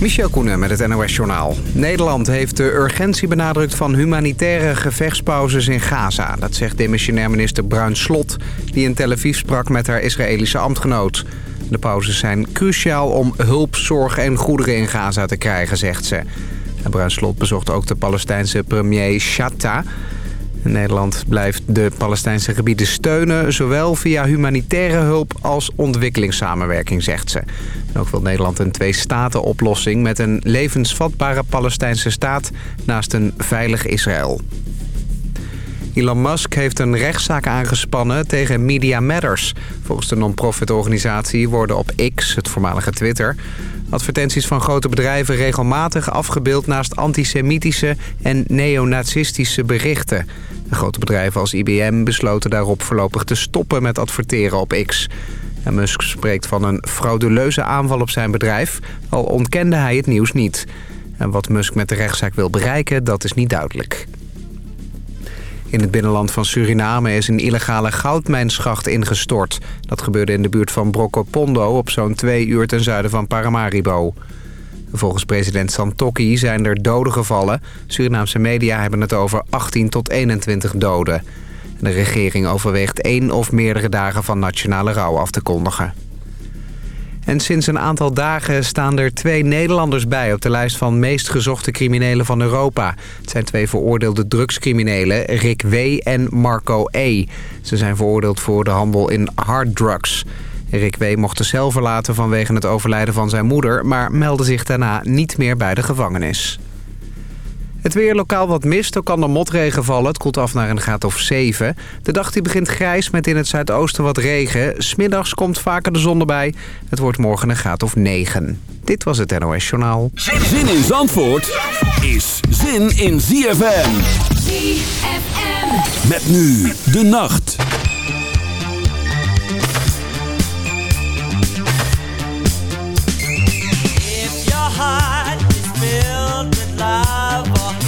Michel Koenen met het NOS-journaal. Nederland heeft de urgentie benadrukt van humanitaire gevechtspauzes in Gaza. Dat zegt demissionair minister Bruin Slot, die in Tel Aviv sprak met haar Israëlische ambtgenoot. De pauzes zijn cruciaal om hulp, zorg en goederen in Gaza te krijgen, zegt ze. En Bruin Slot bezocht ook de Palestijnse premier Shatta... Nederland blijft de Palestijnse gebieden steunen... zowel via humanitaire hulp als ontwikkelingssamenwerking, zegt ze. En ook wil Nederland een twee-staten-oplossing... met een levensvatbare Palestijnse staat naast een veilig Israël. Elon Musk heeft een rechtszaak aangespannen tegen Media Matters. Volgens de non-profit organisatie worden op X, het voormalige Twitter... advertenties van grote bedrijven regelmatig afgebeeld... naast antisemitische en neonazistische berichten. Grote bedrijven als IBM besloten daarop voorlopig te stoppen met adverteren op X. En Musk spreekt van een frauduleuze aanval op zijn bedrijf... al ontkende hij het nieuws niet. En wat Musk met de rechtszaak wil bereiken, dat is niet duidelijk. In het binnenland van Suriname is een illegale goudmijnschacht ingestort. Dat gebeurde in de buurt van Brokopondo op zo'n twee uur ten zuiden van Paramaribo. Volgens president Santokki zijn er doden gevallen. Surinaamse media hebben het over 18 tot 21 doden. De regering overweegt één of meerdere dagen van nationale rouw af te kondigen. En sinds een aantal dagen staan er twee Nederlanders bij... op de lijst van meest gezochte criminelen van Europa. Het zijn twee veroordeelde drugscriminelen, Rick W. en Marco E. Ze zijn veroordeeld voor de handel in harddrugs. Rick W. mocht de cel verlaten vanwege het overlijden van zijn moeder... maar meldde zich daarna niet meer bij de gevangenis. Het weer lokaal wat mist, ook kan er motregen vallen. Het koelt af naar een graad of 7. De dag die begint grijs met in het zuidoosten wat regen. Smiddags komt vaker de zon erbij. Het wordt morgen een graad of 9. Dit was het NOS Journaal. Zin in Zandvoort is zin in ZFM. ZFM. Met nu de nacht. felt love. Oh.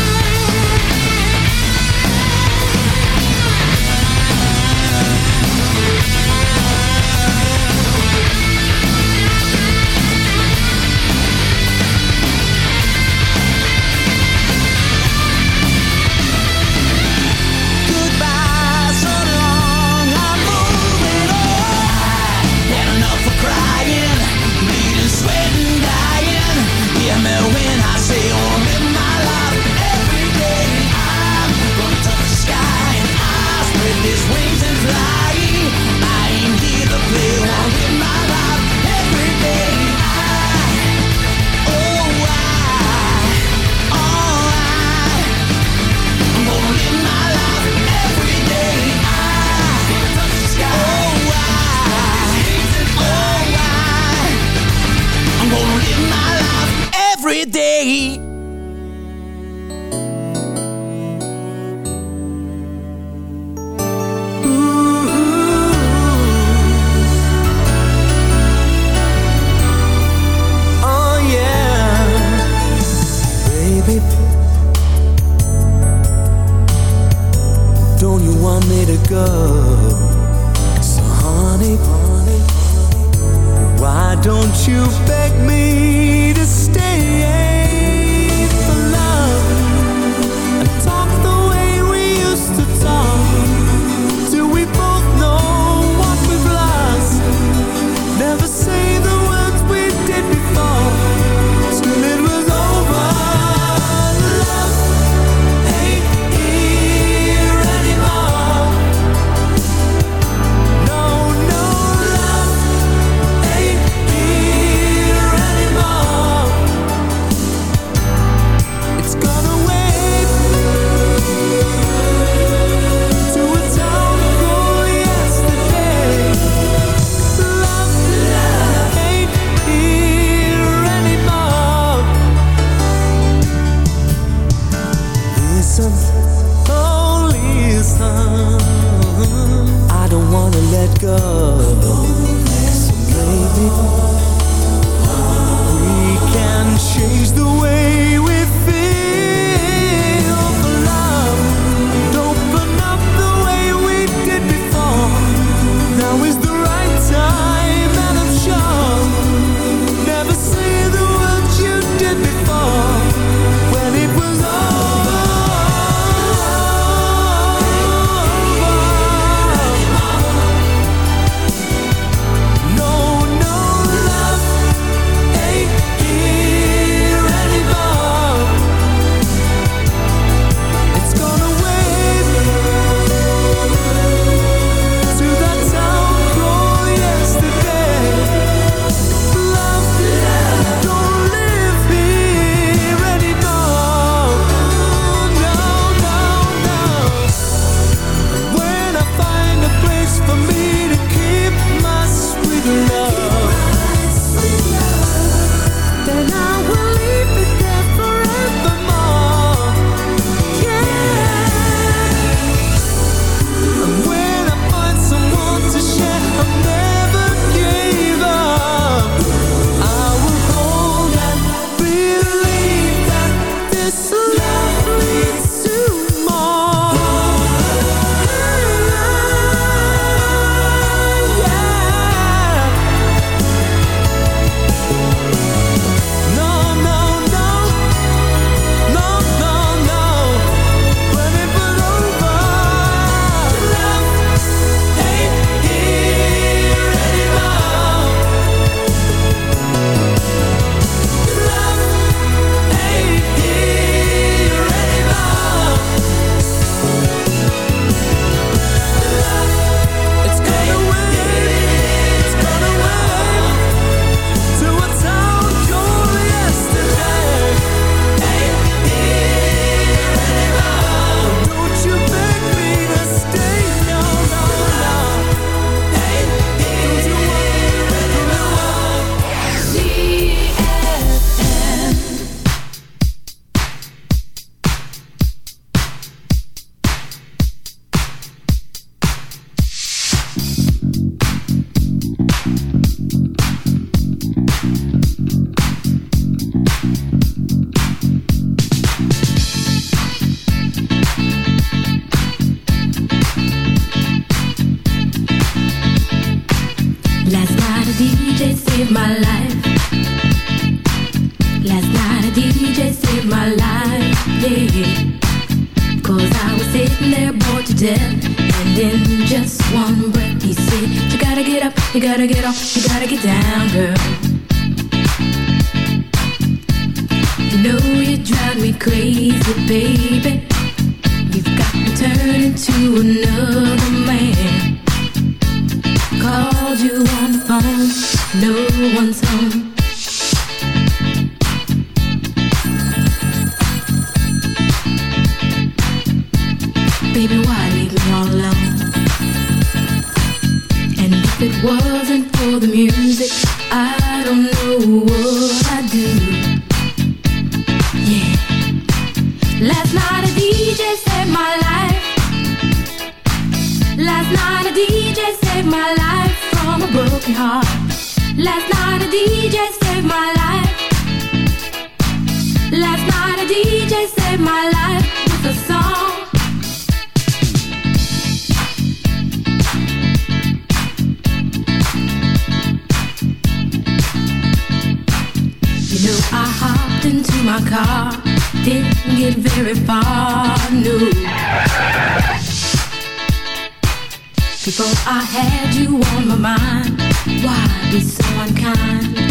Before I had you on my mind, why be so unkind?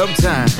sometime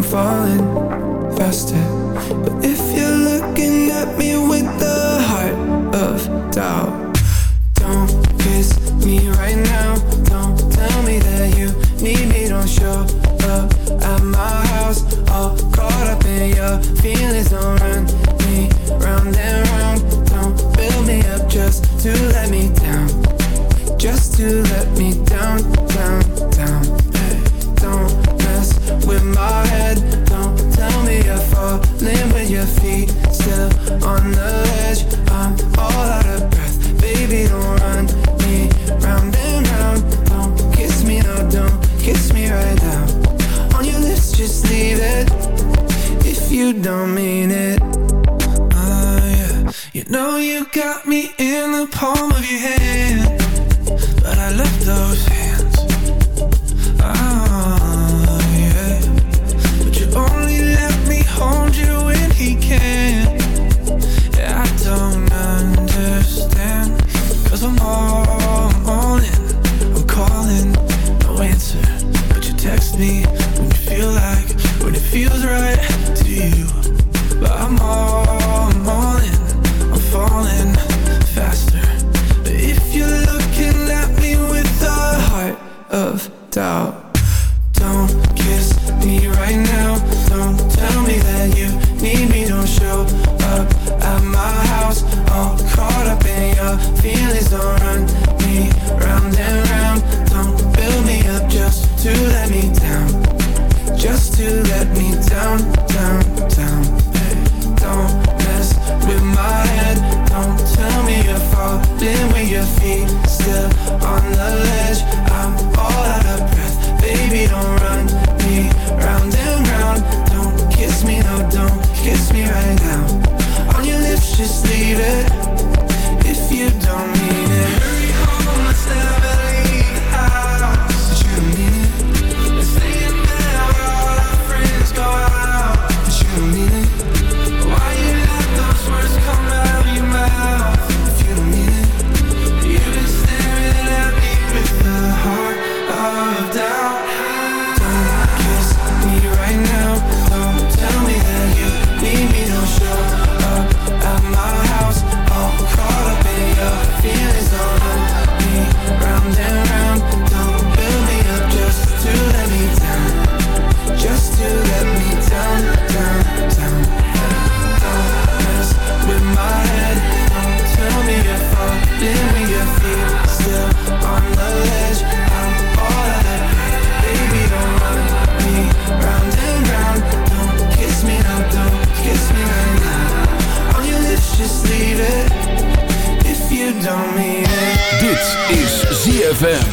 I'm falling faster. But if you're looking at me with the heart of doubt ZFM.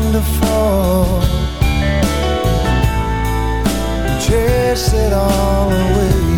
Wonderful. Chase it all away.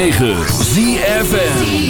106.9 ZFN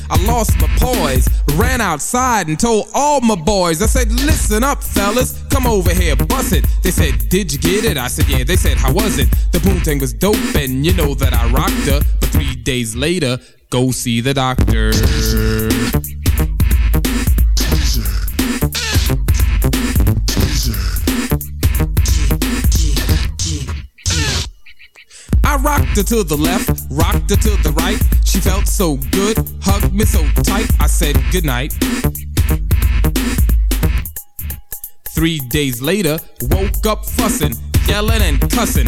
I lost my poise, ran outside and told all my boys. I said, Listen up, fellas, come over here, bust it. They said, Did you get it? I said, Yeah. They said, How was it? The boomthang was dope, and you know that I rocked her. But three days later, go see the doctor. Rocked her to the left, rocked her to the right. She felt so good, hugged me so tight. I said goodnight. Three days later, woke up fussing, yelling and cussing,